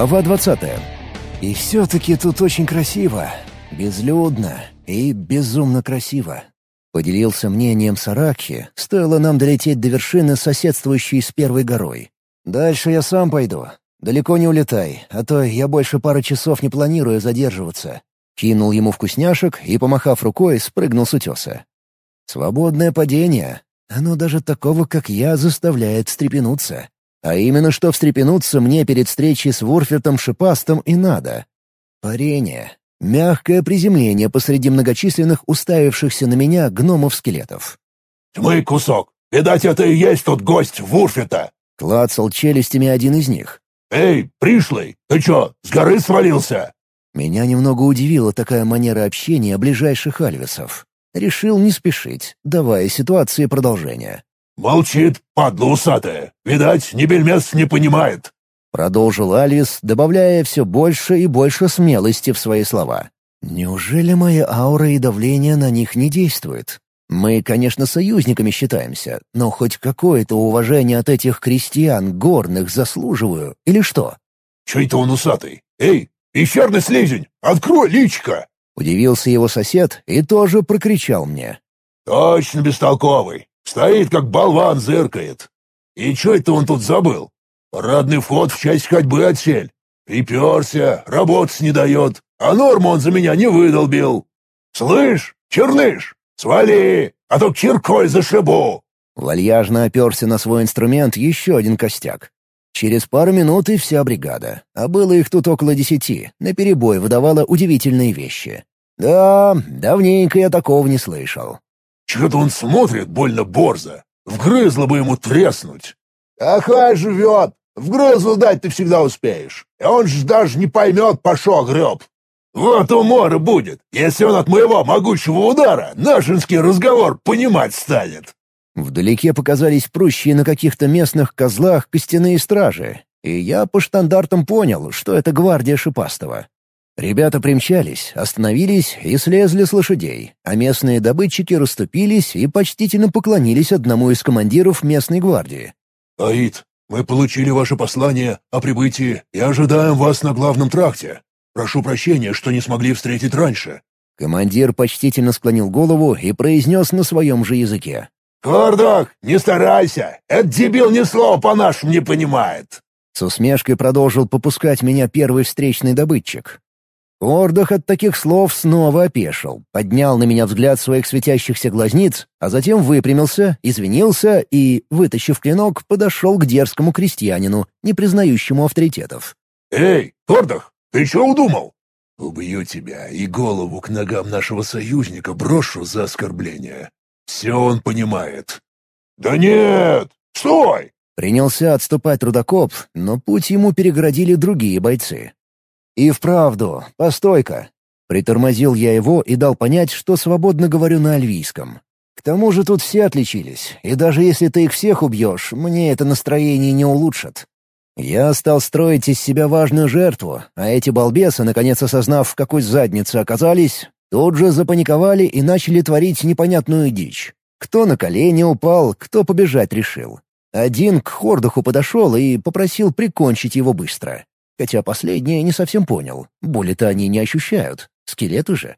Глава 20. И все-таки тут очень красиво. Безлюдно и безумно красиво. Поделился мнением Саракхи, стоило нам долететь до вершины, соседствующей с первой горой. «Дальше я сам пойду. Далеко не улетай, а то я больше пары часов не планирую задерживаться». Кинул ему вкусняшек и, помахав рукой, спрыгнул с утеса. «Свободное падение. Оно даже такого, как я, заставляет встрепенуться. А именно что встрепенуться мне перед встречей с Вурфертом Шипастом и надо. Парение. Мягкое приземление посреди многочисленных уставившихся на меня гномов-скелетов. «Тьмы кусок! Видать, это и есть тот гость Вурферта!» Клацал челюстями один из них. «Эй, пришлый, ты чё, с горы свалился?» Меня немного удивила такая манера общения ближайших альвесов. Решил не спешить, давая ситуации продолжение. «Молчит, падла усатая. Видать, ни бельмес не понимает». Продолжил Альвис, добавляя все больше и больше смелости в свои слова. «Неужели моя аура и давление на них не действуют? Мы, конечно, союзниками считаемся, но хоть какое-то уважение от этих крестьян горных заслуживаю, или что?» «Чё это он усатый? Эй, пещерный слизень, открой личко!» Удивился его сосед и тоже прокричал мне. «Точно бестолковый. Стоит, как болван, зыркает. И что это он тут забыл? Парадный вход в часть ходьбы отсель. Приперся, работать не дает, а норму он за меня не выдолбил. Слышь, черныш, свали, а то киркой зашибу!» Вальяжно оперся на свой инструмент еще один костяк. Через пару минут и вся бригада, а было их тут около десяти, наперебой выдавала удивительные вещи. Да, давненько я такого не слышал. Чего-то он смотрит больно борзо. Вгрызло бы ему треснуть. Ахай живет. Вгрызло дать ты всегда успеешь. И он ж даже не поймет, пошел греб. Вот умора будет, если он от моего могучего удара нашинский разговор понимать станет. Вдалеке показались прущие на каких-то местных козлах костяные стражи, и я по штандартам понял, что это гвардия Шипастова. Ребята примчались, остановились и слезли с лошадей, а местные добытчики расступились и почтительно поклонились одному из командиров местной гвардии. «Аид, мы получили ваше послание о прибытии и ожидаем вас на главном тракте. Прошу прощения, что не смогли встретить раньше». Командир почтительно склонил голову и произнес на своем же языке. «Кордок, не старайся! Этот дебил ни слова по-нашему не понимает!» С усмешкой продолжил попускать меня первый встречный добытчик. Ордах от таких слов снова опешил, поднял на меня взгляд своих светящихся глазниц, а затем выпрямился, извинился и, вытащив клинок, подошел к дерзкому крестьянину, не признающему авторитетов. «Эй, Ордах, ты что удумал?» «Убью тебя и голову к ногам нашего союзника брошу за оскорбление. Все он понимает». «Да нет! Стой!» Принялся отступать трудокоп, но путь ему переградили другие бойцы. «И вправду, постой-ка!» Притормозил я его и дал понять, что свободно говорю на альвийском. К тому же тут все отличились, и даже если ты их всех убьешь, мне это настроение не улучшит. Я стал строить из себя важную жертву, а эти балбесы, наконец осознав, в какой заднице оказались, тут же запаниковали и начали творить непонятную дичь. Кто на колени упал, кто побежать решил. Один к Хордуху подошел и попросил прикончить его быстро. Хотя последнее не совсем понял. Боли-то они не ощущают. Скелеты же.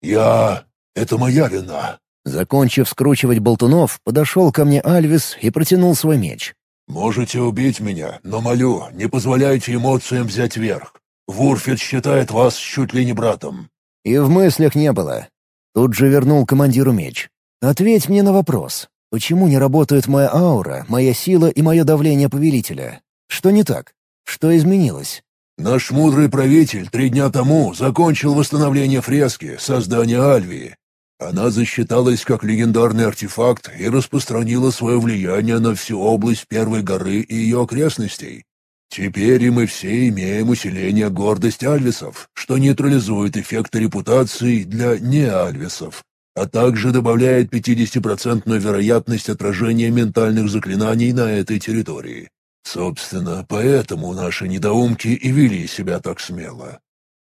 «Я... Это моя вина». Закончив скручивать болтунов, подошел ко мне Альвис и протянул свой меч. «Можете убить меня, но молю, не позволяйте эмоциям взять верх. Вурфит считает вас чуть ли не братом». И в мыслях не было. Тут же вернул командиру меч. «Ответь мне на вопрос. Почему не работают моя аура, моя сила и мое давление повелителя? Что не так? Что изменилось? Наш мудрый правитель три дня тому закончил восстановление фрески, создание Альвии. Она засчиталась как легендарный артефакт и распространила свое влияние на всю область Первой горы и ее окрестностей. Теперь и мы все имеем усиление гордости альвисов, что нейтрализует эффекты репутации для неальвисов, а также добавляет 50% вероятность отражения ментальных заклинаний на этой территории. Собственно, поэтому наши недоумки и вели себя так смело.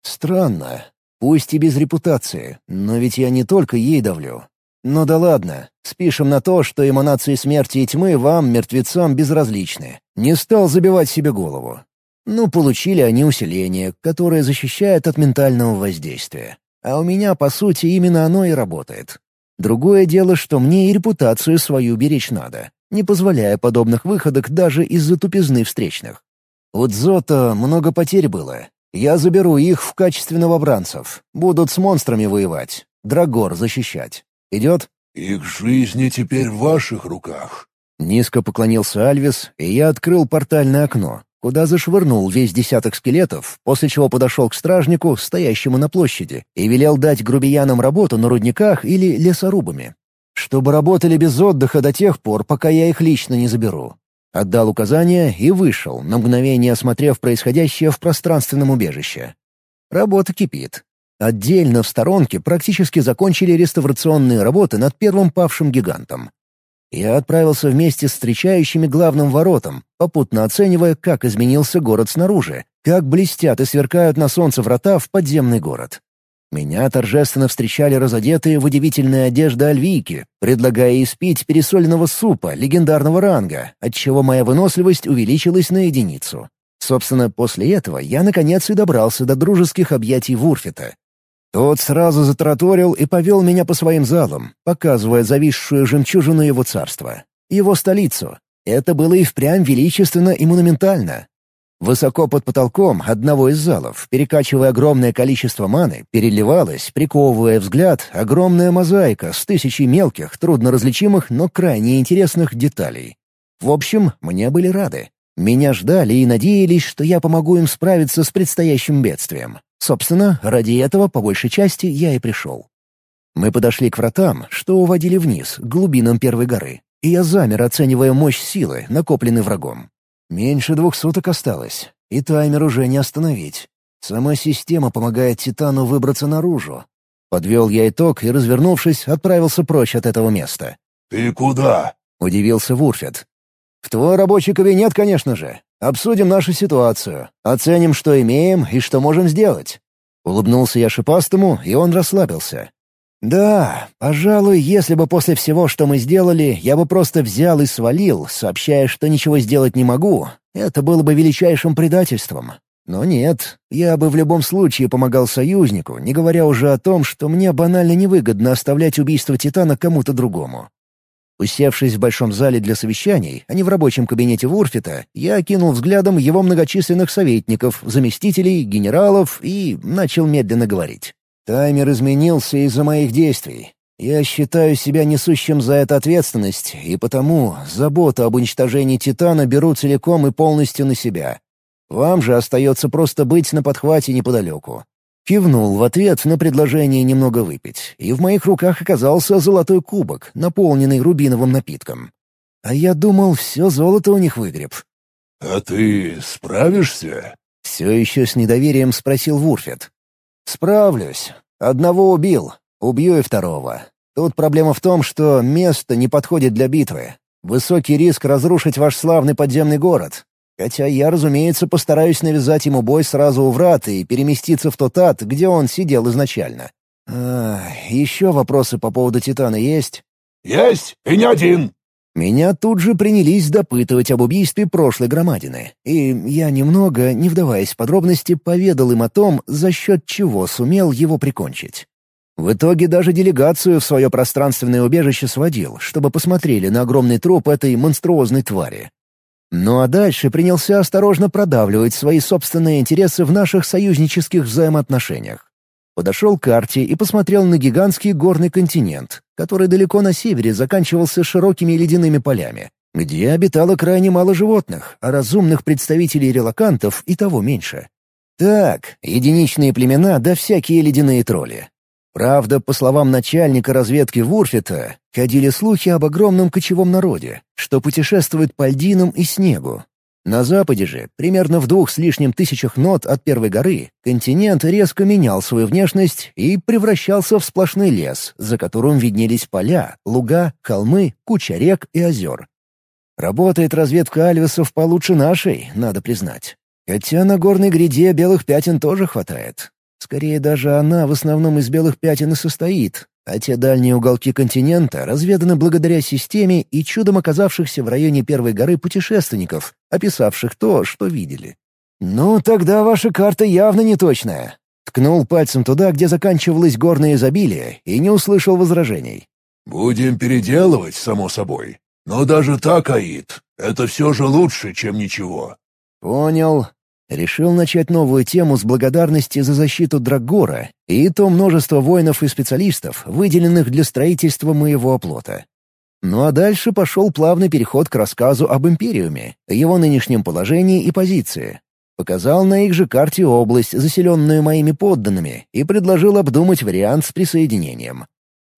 Странно. Пусть и без репутации, но ведь я не только ей давлю. Ну да ладно, спишем на то, что эманации смерти и тьмы вам, мертвецам, безразличны. Не стал забивать себе голову. Ну, получили они усиление, которое защищает от ментального воздействия. А у меня, по сути, именно оно и работает. Другое дело, что мне и репутацию свою беречь надо, не позволяя подобных выходок даже из-за тупизны встречных. У Дзота много потерь было. Я заберу их в качестве новобранцев. Будут с монстрами воевать. Драгор защищать. Идет? «Их жизни теперь в ваших руках». Низко поклонился Альвис, и я открыл портальное окно, куда зашвырнул весь десяток скелетов, после чего подошел к стражнику, стоящему на площади, и велел дать грубиянам работу на рудниках или лесорубами. Чтобы работали без отдыха до тех пор, пока я их лично не заберу. Отдал указания и вышел, на мгновение осмотрев происходящее в пространственном убежище. Работа кипит. Отдельно в сторонке практически закончили реставрационные работы над первым павшим гигантом. Я отправился вместе с встречающими главным воротом, попутно оценивая, как изменился город снаружи, как блестят и сверкают на солнце врата в подземный город. Меня торжественно встречали разодетые в удивительные одежды альвийки, предлагая испить пересоленного супа легендарного ранга, отчего моя выносливость увеличилась на единицу. Собственно, после этого я наконец и добрался до дружеских объятий Вурфита, тот сразу затраторил и повел меня по своим залам, показывая зависшую жемчужину его царства. Его столицу. Это было и впрямь величественно и монументально. Высоко под потолком одного из залов, перекачивая огромное количество маны, переливалась, приковывая взгляд, огромная мозаика с тысячей мелких, трудно различимых, но крайне интересных деталей. В общем, мне были рады. Меня ждали и надеялись, что я помогу им справиться с предстоящим бедствием. Собственно, ради этого, по большей части, я и пришел. Мы подошли к вратам, что уводили вниз, к глубинам первой горы, и я замер, оценивая мощь силы, накопленной врагом. Меньше двух суток осталось, и таймер уже не остановить. Сама система помогает Титану выбраться наружу. Подвел я итог и, развернувшись, отправился прочь от этого места. «Ты куда?» — удивился Вурфет. «В твой рабочий кабинет, конечно же. Обсудим нашу ситуацию, оценим, что имеем и что можем сделать». Улыбнулся я шипастому, и он расслабился. «Да, пожалуй, если бы после всего, что мы сделали, я бы просто взял и свалил, сообщая, что ничего сделать не могу, это было бы величайшим предательством. Но нет, я бы в любом случае помогал союзнику, не говоря уже о том, что мне банально невыгодно оставлять убийство Титана кому-то другому. Усевшись в большом зале для совещаний, а не в рабочем кабинете Вурфита, я окинул взглядом его многочисленных советников, заместителей, генералов и начал медленно говорить. Таймер изменился из-за моих действий. Я считаю себя несущим за это ответственность, и потому заботу об уничтожении Титана беру целиком и полностью на себя. Вам же остается просто быть на подхвате неподалеку. Кивнул в ответ на предложение немного выпить, и в моих руках оказался золотой кубок, наполненный рубиновым напитком. А я думал, все золото у них выгреб. «А ты справишься?» — все еще с недоверием спросил Вурфет. «Справлюсь. Одного убил. Убью и второго. Тут проблема в том, что место не подходит для битвы. Высокий риск разрушить ваш славный подземный город. Хотя я, разумеется, постараюсь навязать ему бой сразу у врат и переместиться в тот ад, где он сидел изначально. А, еще вопросы по поводу Титана есть? Есть, и не один. Меня тут же принялись допытывать об убийстве прошлой громадины, и я немного, не вдаваясь в подробности, поведал им о том, за счет чего сумел его прикончить. В итоге даже делегацию в свое пространственное убежище сводил, чтобы посмотрели на огромный труп этой монструозной твари. Ну а дальше принялся осторожно продавливать свои собственные интересы в наших союзнических взаимоотношениях. Подошел к карте и посмотрел на гигантский горный континент, который далеко на севере заканчивался широкими ледяными полями, где обитало крайне мало животных, а разумных представителей релакантов и того меньше. Так, единичные племена да всякие ледяные тролли. Правда, по словам начальника разведки Вурфита, ходили слухи об огромном кочевом народе, что путешествует по льдинам и снегу. На западе же, примерно в двух с лишним тысячах нот от Первой горы, континент резко менял свою внешность и превращался в сплошной лес, за которым виднелись поля, луга, холмы, куча рек и озер. Работает разведка альвесов получше нашей, надо признать. Хотя на горной гряде белых пятен тоже хватает. Скорее даже она в основном из белых пятен и состоит, а те дальние уголки континента разведаны благодаря системе и чудом оказавшихся в районе Первой горы путешественников, описавших то, что видели. «Ну, тогда ваша карта явно не точная». Ткнул пальцем туда, где заканчивалось горное изобилие, и не услышал возражений. «Будем переделывать, само собой. Но даже так, Аид, это все же лучше, чем ничего». «Понял. Решил начать новую тему с благодарности за защиту Драгора и то множество воинов и специалистов, выделенных для строительства моего оплота. Ну а дальше пошел плавный переход к рассказу об Империуме, его нынешнем положении и позиции. Показал на их же карте область, заселенную моими подданными, и предложил обдумать вариант с присоединением.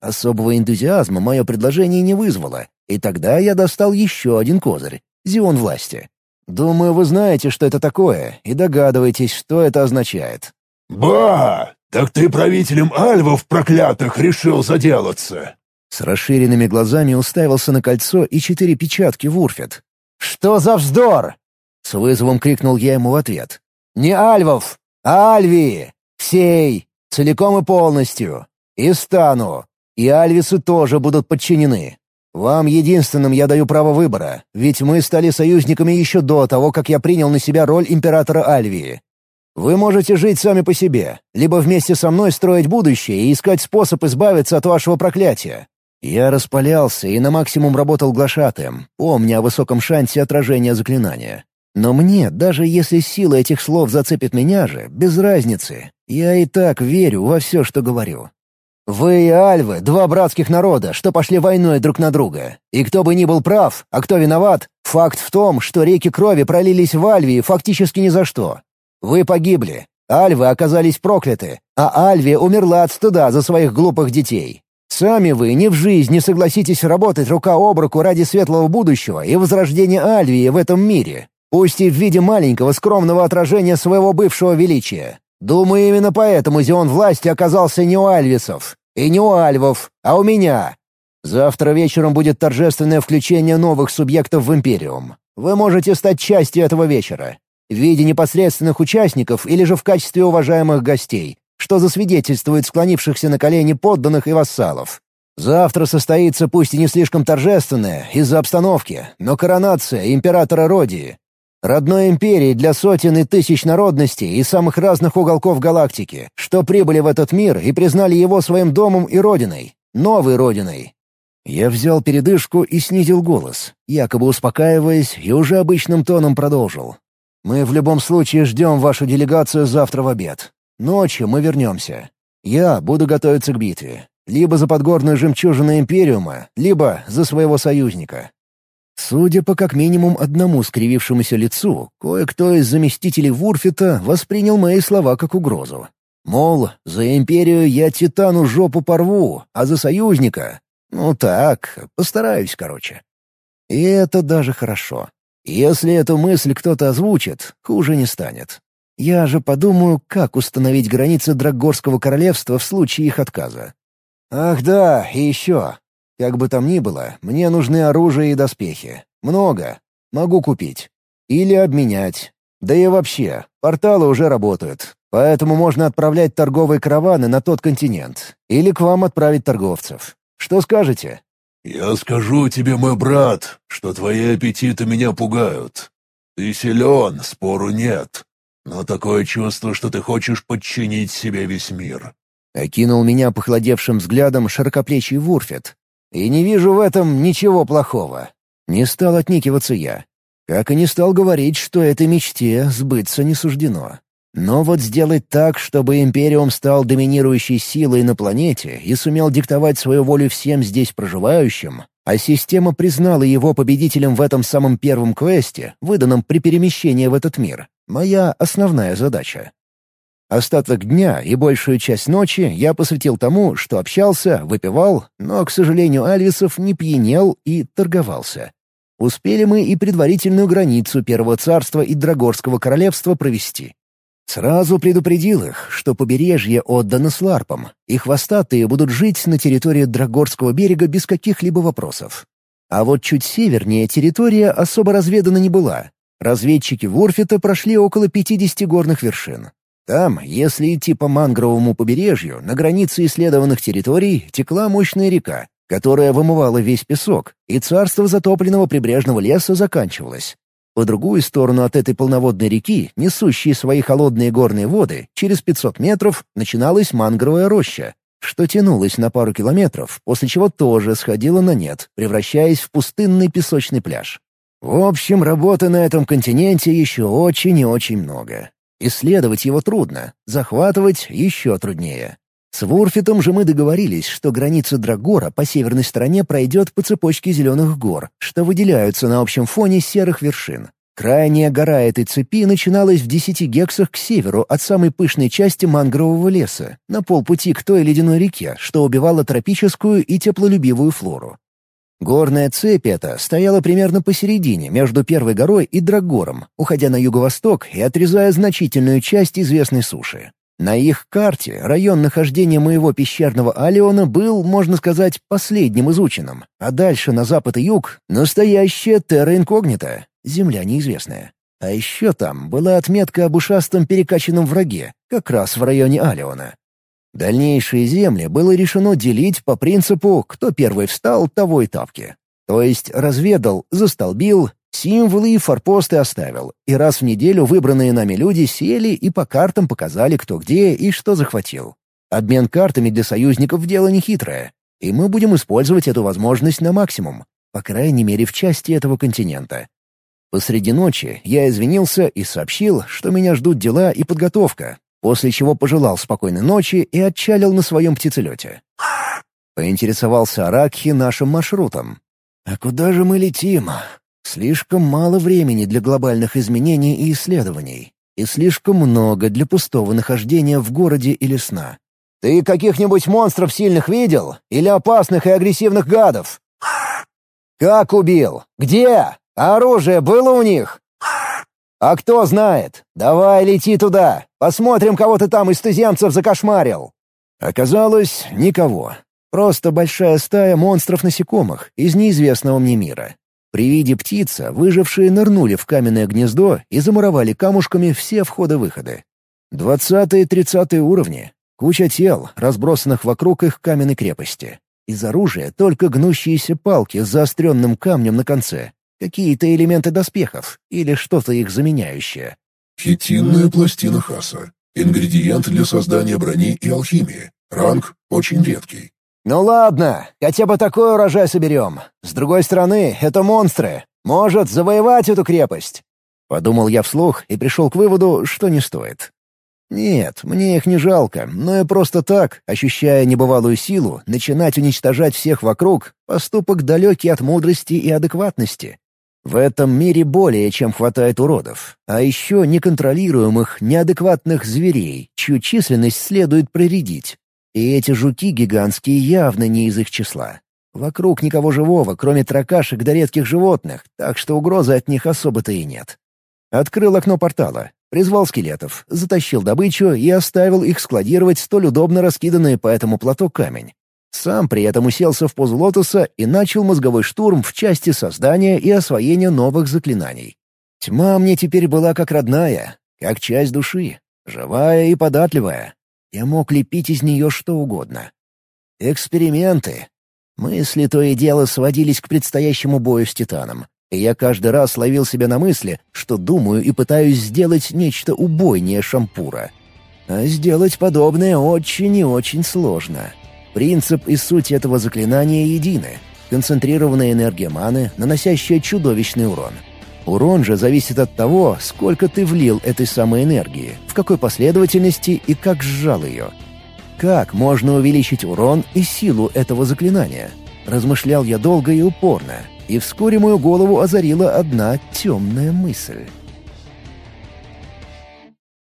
Особого энтузиазма мое предложение не вызвало, и тогда я достал еще один козырь — Зион власти. Думаю, вы знаете, что это такое, и догадываетесь, что это означает». «Ба! Так ты правителем альвов проклятых решил заделаться!» С расширенными глазами уставился на кольцо и четыре печатки в Урфет. «Что за вздор?» С вызовом крикнул я ему в ответ. «Не альвов, а альвии! Всей! Целиком и полностью! И стану! И альвисы тоже будут подчинены. Вам единственным я даю право выбора, ведь мы стали союзниками еще до того, как я принял на себя роль императора Альвии. Вы можете жить сами по себе, либо вместе со мной строить будущее и искать способ избавиться от вашего проклятия. Я распалялся и на максимум работал глашатаем, помня о высоком шансе отражения заклинания. Но мне, даже если сила этих слов зацепит меня же, без разницы. Я и так верю во все, что говорю. Вы и Альвы — два братских народа, что пошли войной друг на друга. И кто бы ни был прав, а кто виноват, факт в том, что реки крови пролились в Альвии фактически ни за что. Вы погибли, Альвы оказались прокляты, а Альвия умерла от стыда за своих глупых детей. Сами вы ни в жизнь не согласитесь работать рука об руку ради светлого будущего и возрождения Альвии в этом мире, пусть и в виде маленького скромного отражения своего бывшего величия. Думаю, именно поэтому Зион власти оказался не у альвисов и не у альвов, а у меня. Завтра вечером будет торжественное включение новых субъектов в Империум. Вы можете стать частью этого вечера. В виде непосредственных участников или же в качестве уважаемых гостей, что засвидетельствует склонившихся на колени подданных и вассалов. Завтра состоится пусть и не слишком торжественная из-за обстановки, но коронация императора Родии, Родной империи для сотен и тысяч народностей и самых разных уголков галактики, что прибыли в этот мир и признали его своим домом и родиной, новой родиной. Я взял передышку и снизил голос, якобы успокаиваясь, и уже обычным тоном продолжил. «Мы в любом случае ждем вашу делегацию завтра в обед. Ночью мы вернемся. Я буду готовиться к битве. Либо за подгорную жемчужину Империума, либо за своего союзника. Судя по как минимум одному скривившемуся лицу, кое-кто из заместителей Вурфита воспринял мои слова как угрозу. Мол, за империю я Титану жопу порву, а за союзника... Ну так, постараюсь, короче. И это даже хорошо. Если эту мысль кто-то озвучит, хуже не станет. Я же подумаю, как установить границы Драгорского королевства в случае их отказа. Ах да, и еще. Как бы там ни было, мне нужны оружие и доспехи. Много. Могу купить. Или обменять. Да и вообще, порталы уже работают, поэтому можно отправлять торговые караваны на тот континент. Или к вам отправить торговцев. Что скажете?» «Я скажу тебе, мой брат, что твои аппетиты меня пугают. Ты силен, спору нет. Но такое чувство, что ты хочешь подчинить себе весь мир». Окинул меня похолодевшим взглядом широкоплечий Вурфет, и не вижу в этом ничего плохого. Не стал отникиваться я. Как и не стал говорить, что этой мечте сбыться не суждено. Но вот сделать так, чтобы Империум стал доминирующей силой на планете и сумел диктовать свою волю всем здесь проживающим, а система признала его победителем в этом самом первом квесте, выданном при перемещении в этот мир, моя основная задача. Остаток дня и большую часть ночи я посвятил тому, что общался, выпивал, но, к сожалению, Альвисов не пьянел и торговался. Успели мы и предварительную границу Первого царства и Драгорского королевства провести. Сразу предупредил их, что побережье отдано сларпам, и хвостатые будут жить на территории Драгорского берега без каких-либо вопросов. А вот чуть севернее территория особо разведана не была. Разведчики Ворфита прошли около 50 горных вершин. Там, если идти по мангровому побережью, на границе исследованных территорий текла мощная река, которая вымывала весь песок, и царство затопленного прибрежного леса заканчивалось. По другую сторону от этой полноводной реки, несущей свои холодные горные воды, через 500 метров начиналась мангровая роща, что тянулась на пару километров, после чего тоже сходила на нет, превращаясь в пустынный песочный пляж. В общем, работы на этом континенте еще очень и очень много. Исследовать его трудно, захватывать еще труднее. С Вурфитом же мы договорились, что граница Драгора по северной стороне пройдет по цепочке зеленых гор, что выделяются на общем фоне серых вершин. Крайняя гора этой цепи начиналась в десяти гексах к северу от самой пышной части мангрового леса, на полпути к той ледяной реке, что убивала тропическую и теплолюбивую флору. Горная цепь эта стояла примерно посередине, между Первой горой и Драгором, уходя на юго-восток и отрезая значительную часть известной суши. На их карте район нахождения моего пещерного Алиона был, можно сказать, последним изученным, а дальше на запад и юг — настоящая терра инкогнита, земля неизвестная. А еще там была отметка об ушастом перекачанном враге, как раз в районе Алиона. Дальнейшие земли было решено делить по принципу «кто первый встал, того и тапки». То есть разведал, застолбил, Символы и форпосты оставил, и раз в неделю выбранные нами люди сели и по картам показали, кто где и что захватил. Обмен картами для союзников — дело нехитрое, и мы будем использовать эту возможность на максимум, по крайней мере в части этого континента. Посреди ночи я извинился и сообщил, что меня ждут дела и подготовка, после чего пожелал спокойной ночи и отчалил на своем птицелете. Поинтересовался Аракхи нашим маршрутом. «А куда же мы летим?» Слишком мало времени для глобальных изменений и исследований, и слишком много для пустого нахождения в городе или сна. «Ты каких-нибудь монстров сильных видел? Или опасных и агрессивных гадов?» «Как убил? Где? Оружие было у них?» «А кто знает? Давай лети туда. Посмотрим, кого ты там из туземцев закошмарил». Оказалось, никого. Просто большая стая монстров-насекомых из неизвестного мне мира. При виде птица выжившие нырнули в каменное гнездо и замуровали камушками все входы-выходы. Двадцатые-тридцатые уровни. Куча тел, разбросанных вокруг их каменной крепости. Из оружия только гнущиеся палки с заостренным камнем на конце. Какие-то элементы доспехов или что-то их заменяющее. Хитинная пластина Хаса. Ингредиент для создания брони и алхимии. Ранг очень редкий. «Ну ладно, хотя бы такой урожай соберем. С другой стороны, это монстры. Может, завоевать эту крепость?» Подумал я вслух и пришел к выводу, что не стоит. Нет, мне их не жалко, но и просто так, ощущая небывалую силу, начинать уничтожать всех вокруг — поступок далекий от мудрости и адекватности. В этом мире более чем хватает уродов, а еще неконтролируемых, неадекватных зверей, чью численность следует проредить. И эти жуки гигантские явно не из их числа. Вокруг никого живого, кроме тракашек да редких животных, так что угрозы от них особо-то и нет. Открыл окно портала, призвал скелетов, затащил добычу и оставил их складировать столь удобно раскиданные по этому плато камень. Сам при этом уселся в позу лотоса и начал мозговой штурм в части создания и освоения новых заклинаний. Тьма мне теперь была как родная, как часть души, живая и податливая, я мог лепить из нее что угодно. Эксперименты. Мысли то и дело сводились к предстоящему бою с Титаном. И я каждый раз ловил себя на мысли, что думаю и пытаюсь сделать нечто убойнее шампура. А сделать подобное очень и очень сложно. Принцип и суть этого заклинания едины. Концентрированная энергия маны, наносящая чудовищный урон — Урон же зависит от того, сколько ты влил этой самой энергии, в какой последовательности и как сжал ее. Как можно увеличить урон и силу этого заклинания? Размышлял я долго и упорно, и вскоре мою голову озарила одна темная мысль.